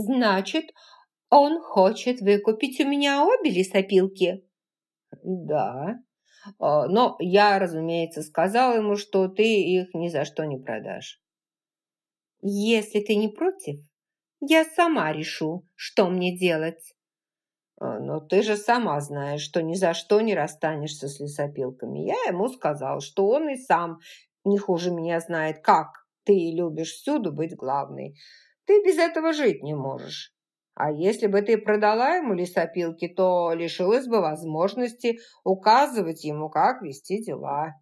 Значит, он хочет выкупить у меня обе лесопилки? Да. А, но я, разумеется, сказал ему, что ты их ни за что не продашь. Если ты не против, я сама решу, что мне делать. А, но ты же сама знаешь, что ни за что не расстанешься с лесопилками. Я ему сказал, что он и сам не хуже меня знает, как ты любишь всюду быть главной. Ты без этого жить не можешь. А если бы ты продала ему лесопилки, то лишилась бы возможности указывать ему, как вести дела.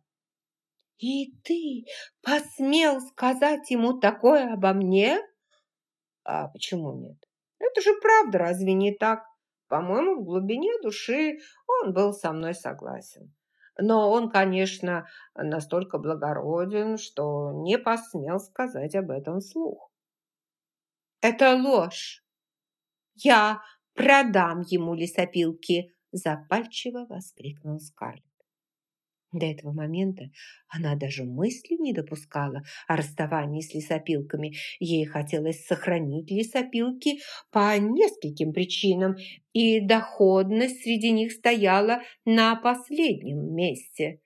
«И ты посмел сказать ему такое обо мне?» «А почему нет? Это же правда, разве не так? По-моему, в глубине души он был со мной согласен. Но он, конечно, настолько благороден, что не посмел сказать об этом вслух. «Это ложь! Я продам ему лесопилки!» запальчиво воскликнул Скарлетт. До этого момента она даже мысли не допускала о расставании с лесопилками. Ей хотелось сохранить лесопилки по нескольким причинам, и доходность среди них стояла на последнем месте.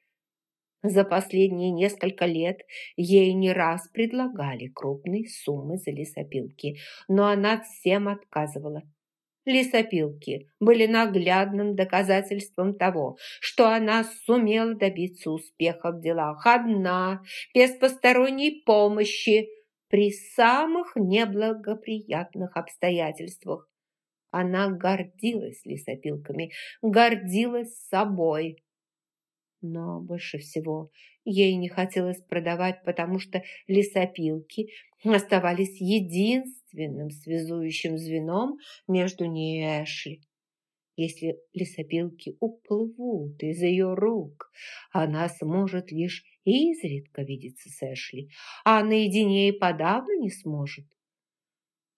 За последние несколько лет ей не раз предлагали крупные суммы за лесопилки, но она всем отказывала. Лесопилки были наглядным доказательством того, что она сумела добиться успеха в делах одна, без посторонней помощи, при самых неблагоприятных обстоятельствах. Она гордилась лесопилками, гордилась собой. Но больше всего ей не хотелось продавать, потому что лесопилки оставались единственным связующим звеном между ней и Эшли. Если лесопилки уплывут из ее рук, она сможет лишь изредка видеться с Эшли, а наедине и подавно не сможет.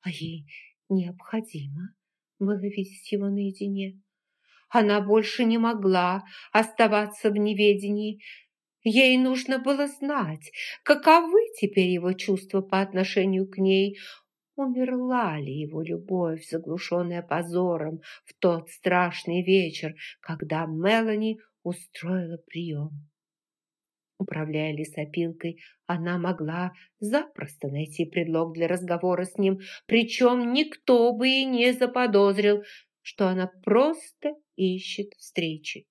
А ей необходимо было видеть его наедине. Она больше не могла оставаться в неведении. Ей нужно было знать, каковы теперь его чувства по отношению к ней. Умерла ли его любовь, заглушенная позором, в тот страшный вечер, когда Мелани устроила прием? Управляя лесопилкой, она могла запросто найти предлог для разговора с ним, причем никто бы и не заподозрил, что она просто ищет встречи.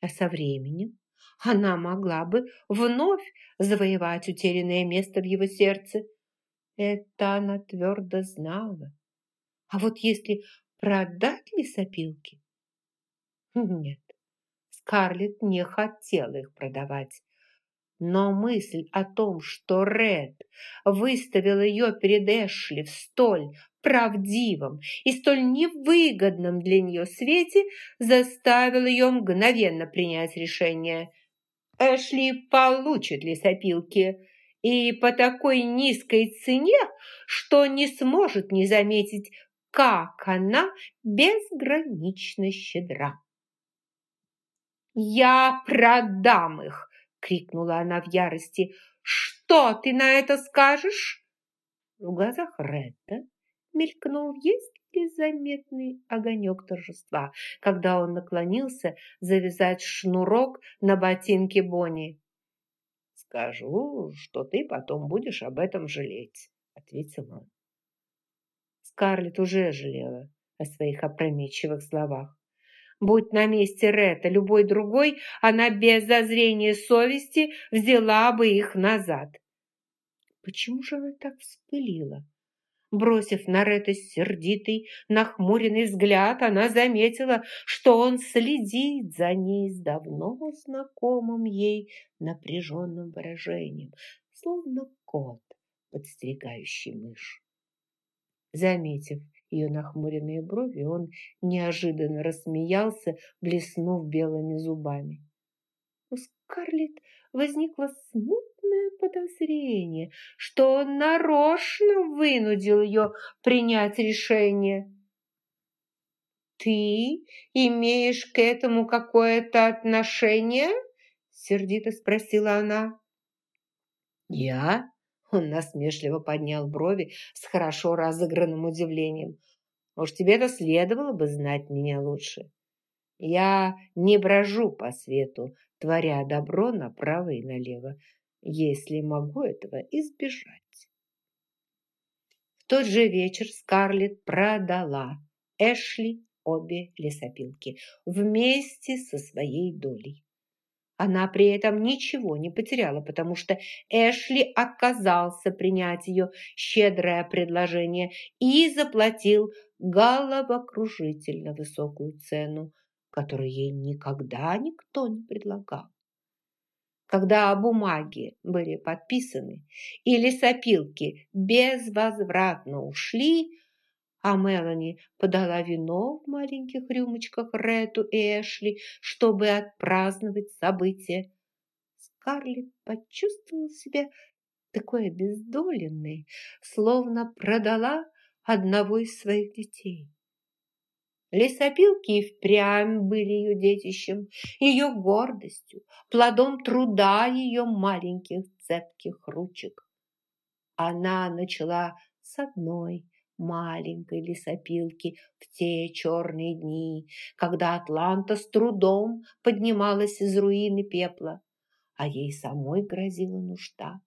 А со временем она могла бы вновь завоевать утерянное место в его сердце. Это она твердо знала. А вот если продать лесопилки? Нет, Скарлетт не хотела их продавать. Но мысль о том, что Ред выставил ее перед Эшли в столь правдивом и столь невыгодном для нее свете, заставила ее мгновенно принять решение. Эшли получит лесопилки и по такой низкой цене, что не сможет не заметить, как она безгранично щедра. «Я продам их!» крикнула она в ярости. «Что ты на это скажешь?» В глазах Ретта мелькнул ли заметный огонек торжества, когда он наклонился завязать шнурок на ботинке Бонни. «Скажу, что ты потом будешь об этом жалеть», — ответил он. Скарлетт уже жалела о своих опрометчивых словах. Будь на месте Ретта любой другой, она без зазрения совести взяла бы их назад. Почему же она так вспылила? Бросив на Ретта сердитый, нахмуренный взгляд, она заметила, что он следит за ней с давно знакомым ей напряженным выражением, словно кот, подстерегающий мышь. Заметив ее нахмуренные брови, он неожиданно рассмеялся, блеснув белыми зубами. У Скарлетт возникло смутное подозрение, что он нарочно вынудил ее принять решение. «Ты имеешь к этому какое-то отношение?» сердито спросила она. «Я? Он насмешливо поднял брови с хорошо разыгранным удивлением. Уж тебе-то следовало бы знать меня лучше. Я не брожу по свету, творя добро направо и налево, если могу этого избежать. В тот же вечер Скарлетт продала Эшли обе лесопилки вместе со своей долей. Она при этом ничего не потеряла, потому что Эшли отказался принять ее щедрое предложение и заплатил головокружительно высокую цену, которую ей никогда никто не предлагал. Когда бумаги были подписаны и лесопилки безвозвратно ушли, а Мелани подала вино в маленьких рюмочках Рету и Эшли, чтобы отпраздновать событие. Скарлетт почувствовала себя такой обездоленной, словно продала одного из своих детей. Лесопилки и впрямь были ее детищем, ее гордостью, плодом труда ее маленьких цепких ручек. Она начала с одной, маленькой лесопилки в те черные дни, когда Атланта с трудом поднималась из руины пепла, а ей самой грозила нужда.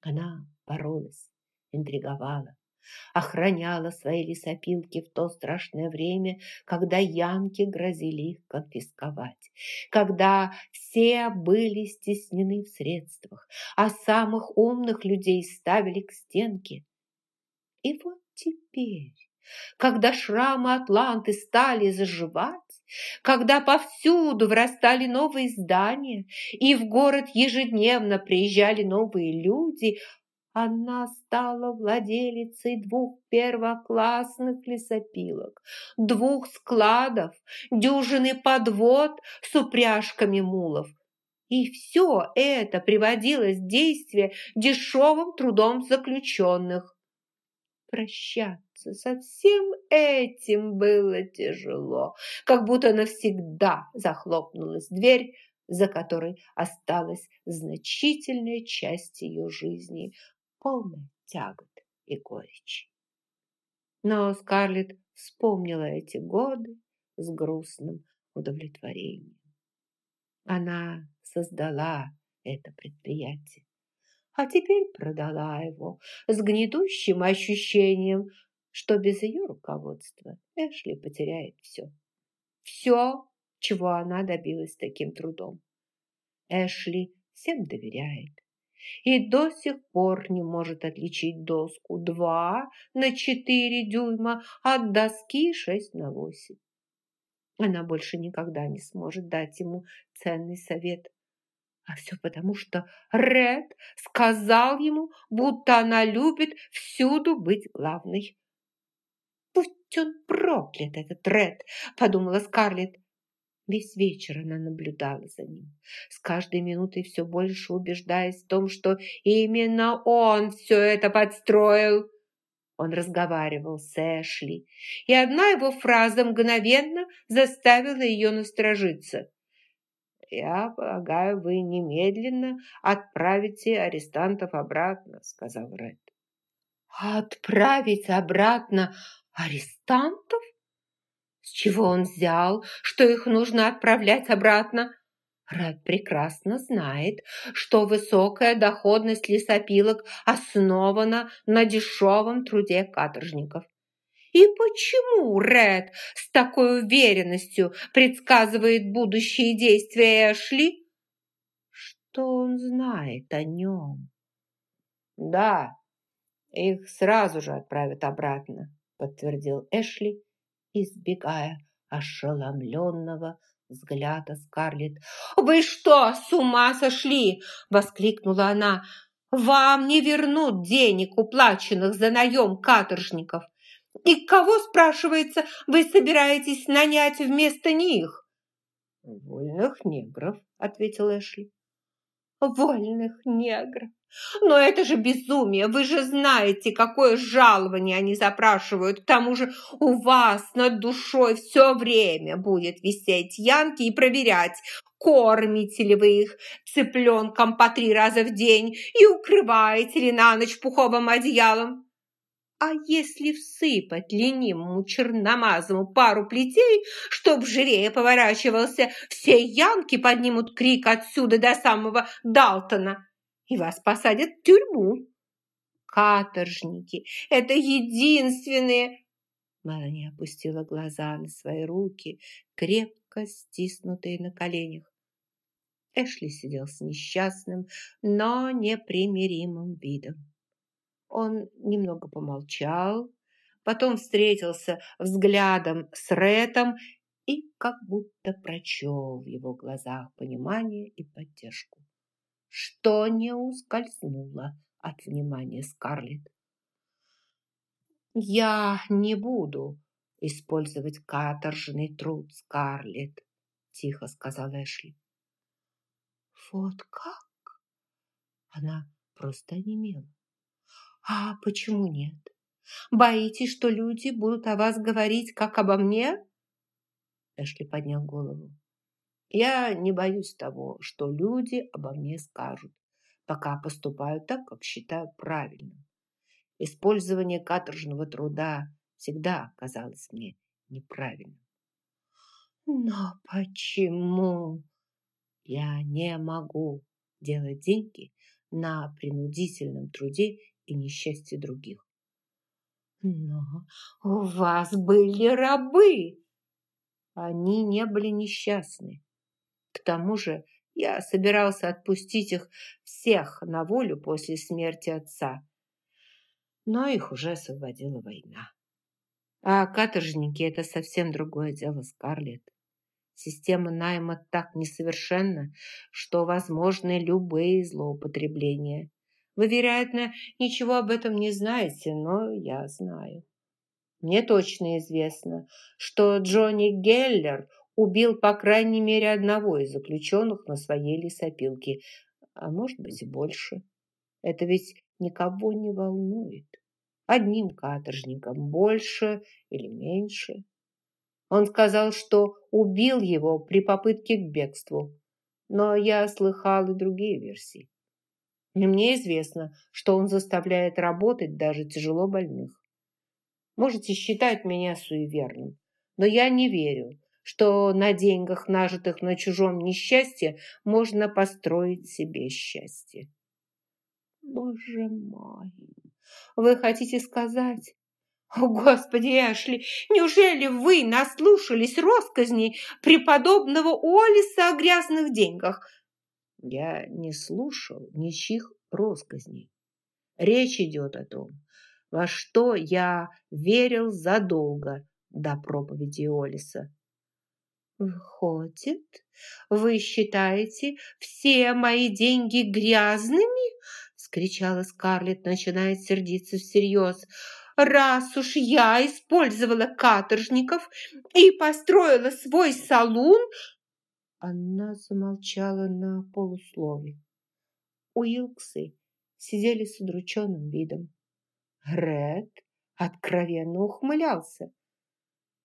Она боролась, интриговала, охраняла свои лесопилки в то страшное время, когда янки грозили их конфисковать, когда все были стеснены в средствах, а самых умных людей ставили к стенке. И вот теперь, когда шрамы Атланты стали заживать, когда повсюду вырастали новые здания, и в город ежедневно приезжали новые люди, она стала владелицей двух первоклассных лесопилок, двух складов, дюжины подвод с упряжками мулов. И все это приводилось в действие дешевым трудом заключенных прощаться. Со всем этим было тяжело, как будто навсегда захлопнулась дверь, за которой осталась значительная часть ее жизни, полная тягот и горечи. Но Скарлетт вспомнила эти годы с грустным удовлетворением. Она создала это предприятие а теперь продала его с гнетущим ощущением, что без ее руководства Эшли потеряет все. Все, чего она добилась таким трудом. Эшли всем доверяет и до сих пор не может отличить доску 2 на 4 дюйма от доски 6 на 8. Она больше никогда не сможет дать ему ценный совет, а все потому, что Ред сказал ему, будто она любит всюду быть главной. «Будь он проклят, этот Ред!» – подумала Скарлетт. Весь вечер она наблюдала за ним, с каждой минутой все больше убеждаясь в том, что именно он все это подстроил. Он разговаривал с Эшли, и одна его фраза мгновенно заставила ее насторожиться. «Я полагаю, вы немедленно отправите арестантов обратно», — сказал Ред. «Отправить обратно арестантов? С чего он взял, что их нужно отправлять обратно?» Ред прекрасно знает, что высокая доходность лесопилок основана на дешевом труде каторжников. И почему Ред с такой уверенностью предсказывает будущие действия Эшли? Что он знает о нем? Да, их сразу же отправят обратно, подтвердил Эшли, избегая ошеломленного взгляда Скарлетт. «Вы что, с ума сошли?» – воскликнула она. «Вам не вернут денег, уплаченных за наем каторжников. И кого, спрашивается, вы собираетесь нанять вместо них? Вольных негров, ответил Эшли. Вольных негров. Но это же безумие. Вы же знаете, какое жалование они запрашивают. К тому же у вас над душой все время будет висеть янки и проверять, кормите ли вы их цыпленком по три раза в день и укрываете ли на ночь пуховым одеялом. А если всыпать ленивому черномазому пару плетей, чтоб живее поворачивался, все янки поднимут крик отсюда до самого Далтона и вас посадят в тюрьму. Каторжники – это единственные... Мелани опустила глаза на свои руки, крепко стиснутые на коленях. Эшли сидел с несчастным, но непримиримым видом. Он немного помолчал, потом встретился взглядом с Ретом и как будто прочел в его глазах понимание и поддержку что не ускользнуло от внимания Скарлетт. «Я не буду использовать каторжный труд, Скарлетт», – тихо сказал Эшли. «Вот как?» Она просто онемела. «А почему нет? Боитесь, что люди будут о вас говорить, как обо мне?» Эшли поднял голову. Я не боюсь того, что люди обо мне скажут, пока поступаю так, как считаю правильным. Использование каторжного труда всегда казалось мне неправильным. Но почему я не могу делать деньги на принудительном труде и несчастье других? Но у вас были рабы. Они не были несчастны. К тому же я собирался отпустить их всех на волю после смерти отца. Но их уже освободила война. А каторжники – это совсем другое дело, Скарлетт. Система найма так несовершенна, что возможны любые злоупотребления. Вы, вероятно, ничего об этом не знаете, но я знаю. Мне точно известно, что Джонни Геллер убил по крайней мере одного из заключенных на своей лесопилке, а может быть и больше. Это ведь никого не волнует. Одним каторжником больше или меньше. Он сказал, что убил его при попытке к бегству, но я слыхал и другие версии. И мне известно, что он заставляет работать даже тяжело больных. Можете считать меня суеверным, но я не верю, что на деньгах, нажитых на чужом несчастье, можно построить себе счастье. Боже мой, вы хотите сказать... О, Господи, Эшли, неужели вы наслушались росказней преподобного Олиса о грязных деньгах? Я не слушал ничьих росказней. Речь идет о том, во что я верил задолго до проповеди Олиса. «Выходит, вы считаете все мои деньги грязными?» – скричала Скарлетт, начиная сердиться всерьез. «Раз уж я использовала каторжников и построила свой салун...» Она замолчала на полуслове. Уилксы сидели с удрученным видом. Ред откровенно ухмылялся.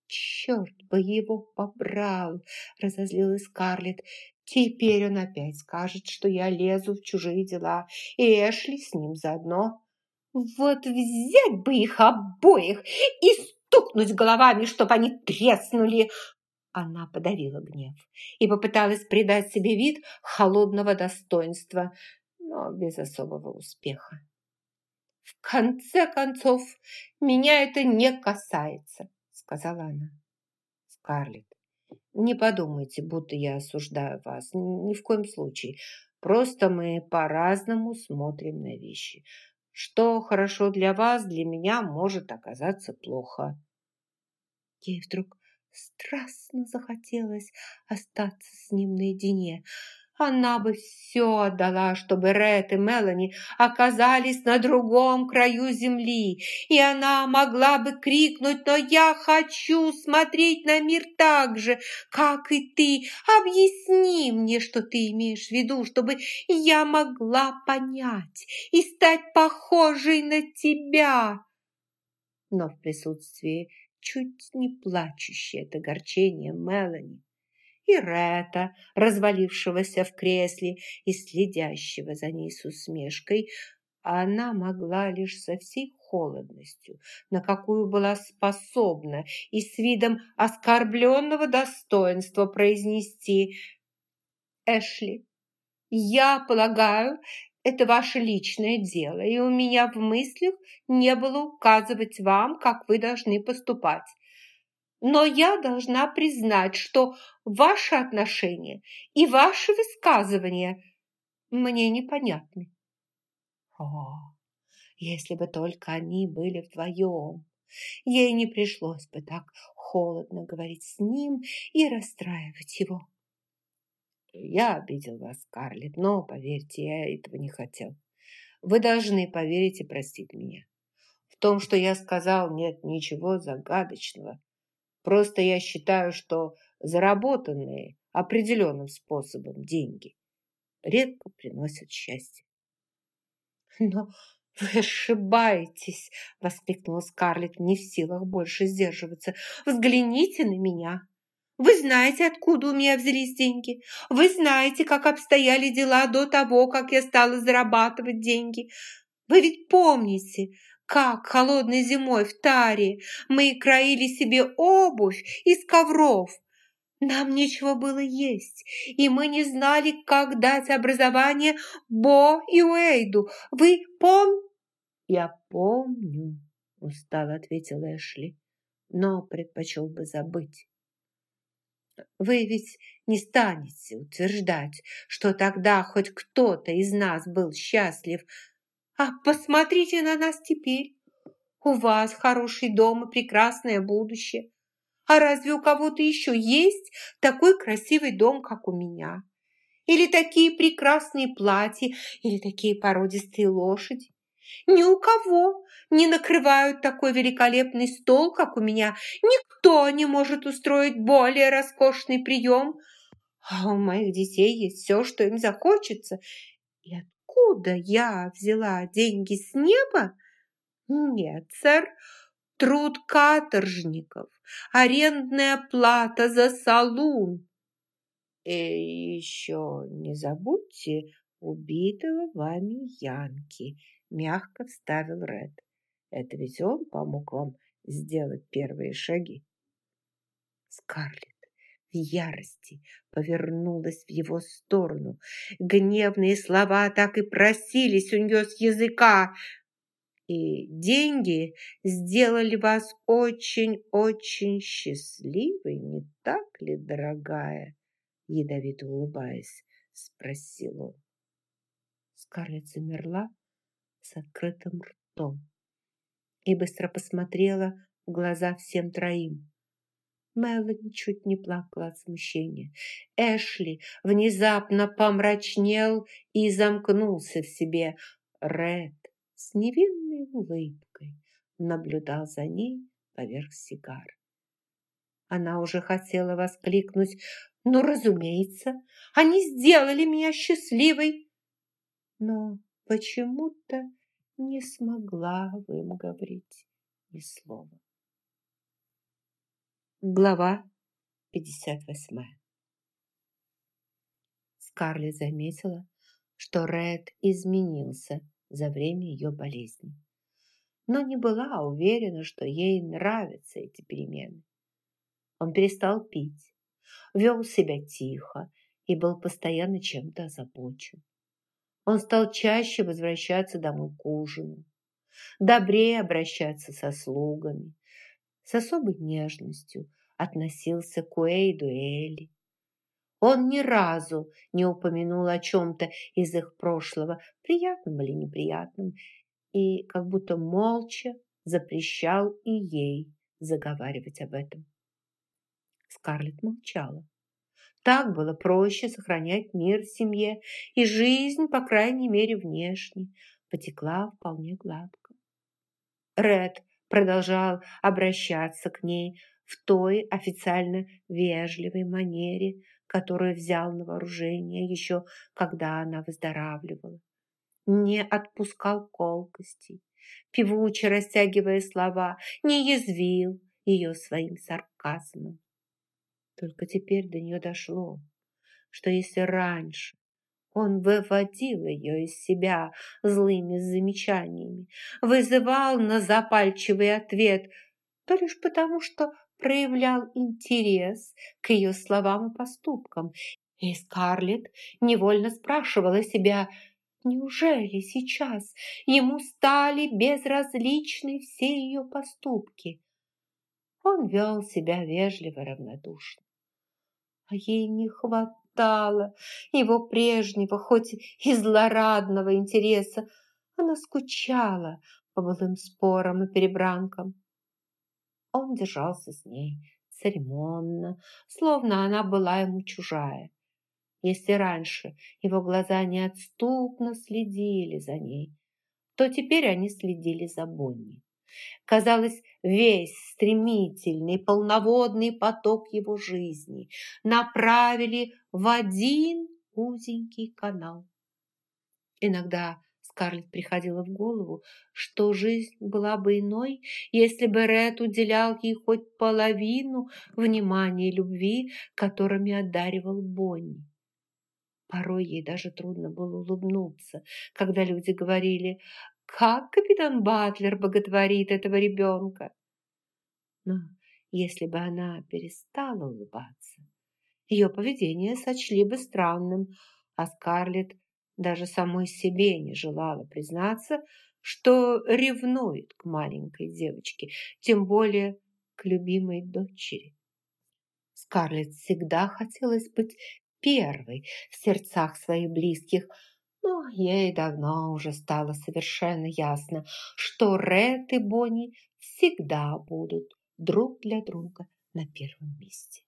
«Черт бы его побрал!» – разозлилась Скарлетт. «Теперь он опять скажет, что я лезу в чужие дела, и Эшли с ним заодно. Вот взять бы их обоих и стукнуть головами, чтоб они треснули!» Она подавила гнев и попыталась придать себе вид холодного достоинства, но без особого успеха. «В конце концов, меня это не касается сказала она. Скарлетт, не подумайте, будто я осуждаю вас. Ни в коем случае. Просто мы по-разному смотрим на вещи. Что хорошо для вас, для меня может оказаться плохо. Ей вдруг страстно захотелось остаться с ним наедине. Она бы все отдала, чтобы Ред и Мелани оказались на другом краю земли, и она могла бы крикнуть «Но я хочу смотреть на мир так же, как и ты! Объясни мне, что ты имеешь в виду, чтобы я могла понять и стать похожей на тебя!» Но в присутствии чуть не плачущей от огорчения Мелани и Ретта, развалившегося в кресле и следящего за ней с усмешкой, она могла лишь со всей холодностью, на какую была способна, и с видом оскорбленного достоинства произнести «Эшли, я полагаю, это ваше личное дело, и у меня в мыслях не было указывать вам, как вы должны поступать. Но я должна признать, что ваши отношения и ваши высказывания мне непонятны. О, если бы только они были вдвоем, ей не пришлось бы так холодно говорить с ним и расстраивать его. Я обидел вас, Скарлетт, но, поверьте, я этого не хотел. Вы должны поверить и простить меня. В том, что я сказал, нет ничего загадочного. Просто я считаю, что заработанные определенным способом деньги редко приносят счастье. «Но вы ошибаетесь!» – воскликнула Скарлетт, не в силах больше сдерживаться. «Взгляните на меня! Вы знаете, откуда у меня взялись деньги. Вы знаете, как обстояли дела до того, как я стала зарабатывать деньги. Вы ведь помните, как холодной зимой в Таре мы краили себе обувь из ковров. Нам нечего было есть, и мы не знали, как дать образование Бо и Уэйду. Вы пом...» «Я помню», — устало ответил Эшли, «но предпочел бы забыть». Вы ведь не станете утверждать, что тогда хоть кто-то из нас был счастлив, а посмотрите на нас теперь. У вас хороший дом и прекрасное будущее. А разве у кого-то еще есть такой красивый дом, как у меня? Или такие прекрасные платья, или такие породистые лошади? Ни у кого не накрывают такой великолепный стол, как у меня. Никто не может устроить более роскошный прием. А у моих детей есть все, что им захочется. И откуда я взяла деньги с неба? Нет, сэр, труд каторжников, арендная плата за салун. И еще не забудьте убитого вами Янки, мягко вставил Ред. Это ведь он помог вам сделать первые шаги. Скарлетт в ярости повернулась в его сторону. Гневные слова так и просились у нее с языка. И деньги сделали вас очень-очень счастливой, не так ли, дорогая? Ядовито улыбаясь, спросил он. Скарлетт замерла с открытым ртом и быстро посмотрела в глаза всем троим. Мелани чуть не плакала от смущения. Эшли внезапно помрачнел и замкнулся в себе. Ред с невинной улыбкой наблюдал за ней поверх сигар. Она уже хотела воскликнуть «Ну, разумеется, они сделали меня счастливой!» Но почему-то не смогла вымговорить ни слова. Глава 58 Скарлетт заметила, что Ред изменился за время ее болезни, но не была уверена, что ей нравятся эти перемены. Он перестал пить, вел себя тихо и был постоянно чем-то озабочен. Он стал чаще возвращаться домой к ужину, добрее обращаться со слугами, с особой нежностью относился к Уэйду Элли. Он ни разу не упомянул о чем-то из их прошлого, приятном или неприятном, и как будто молча запрещал и ей заговаривать об этом. Скарлетт молчала Так было проще сохранять мир в семье, и жизнь, по крайней мере, внешне, потекла вполне гладко. Ред продолжал обращаться к ней в той официально вежливой манере, которую взял на вооружение еще когда она выздоравливала. Не отпускал колкостей, певуче растягивая слова, не язвил ее своим сарказмом. Только теперь до нее дошло, что если раньше он выводил ее из себя злыми замечаниями, вызывал на запальчивый ответ, то лишь потому, что проявлял интерес к ее словам и поступкам. И Скарлетт невольно спрашивала себя, неужели сейчас ему стали безразличны все ее поступки? Он вел себя вежливо равнодушно. А ей не хватало его прежнего, хоть и злорадного интереса. Она скучала по былым спорам и перебранкам. Он держался с ней церемонно, словно она была ему чужая. Если раньше его глаза неотступно следили за ней, то теперь они следили за Бонни. Казалось, весь стремительный, полноводный поток его жизни направили в один узенький канал. Иногда Скарлетт приходило в голову, что жизнь была бы иной, если бы Ред уделял ей хоть половину внимания и любви, которыми одаривал Бонни. Порой ей даже трудно было улыбнуться, когда люди говорили «Как капитан Батлер боготворит этого ребенка!» Но если бы она перестала улыбаться, ее поведение сочли бы странным, а Скарлетт даже самой себе не желала признаться, что ревнует к маленькой девочке, тем более к любимой дочери. Скарлетт всегда хотелось быть первой в сердцах своих близких, но ей давно уже стало совершенно ясно, что Ред и Бонни всегда будут друг для друга на первом месте.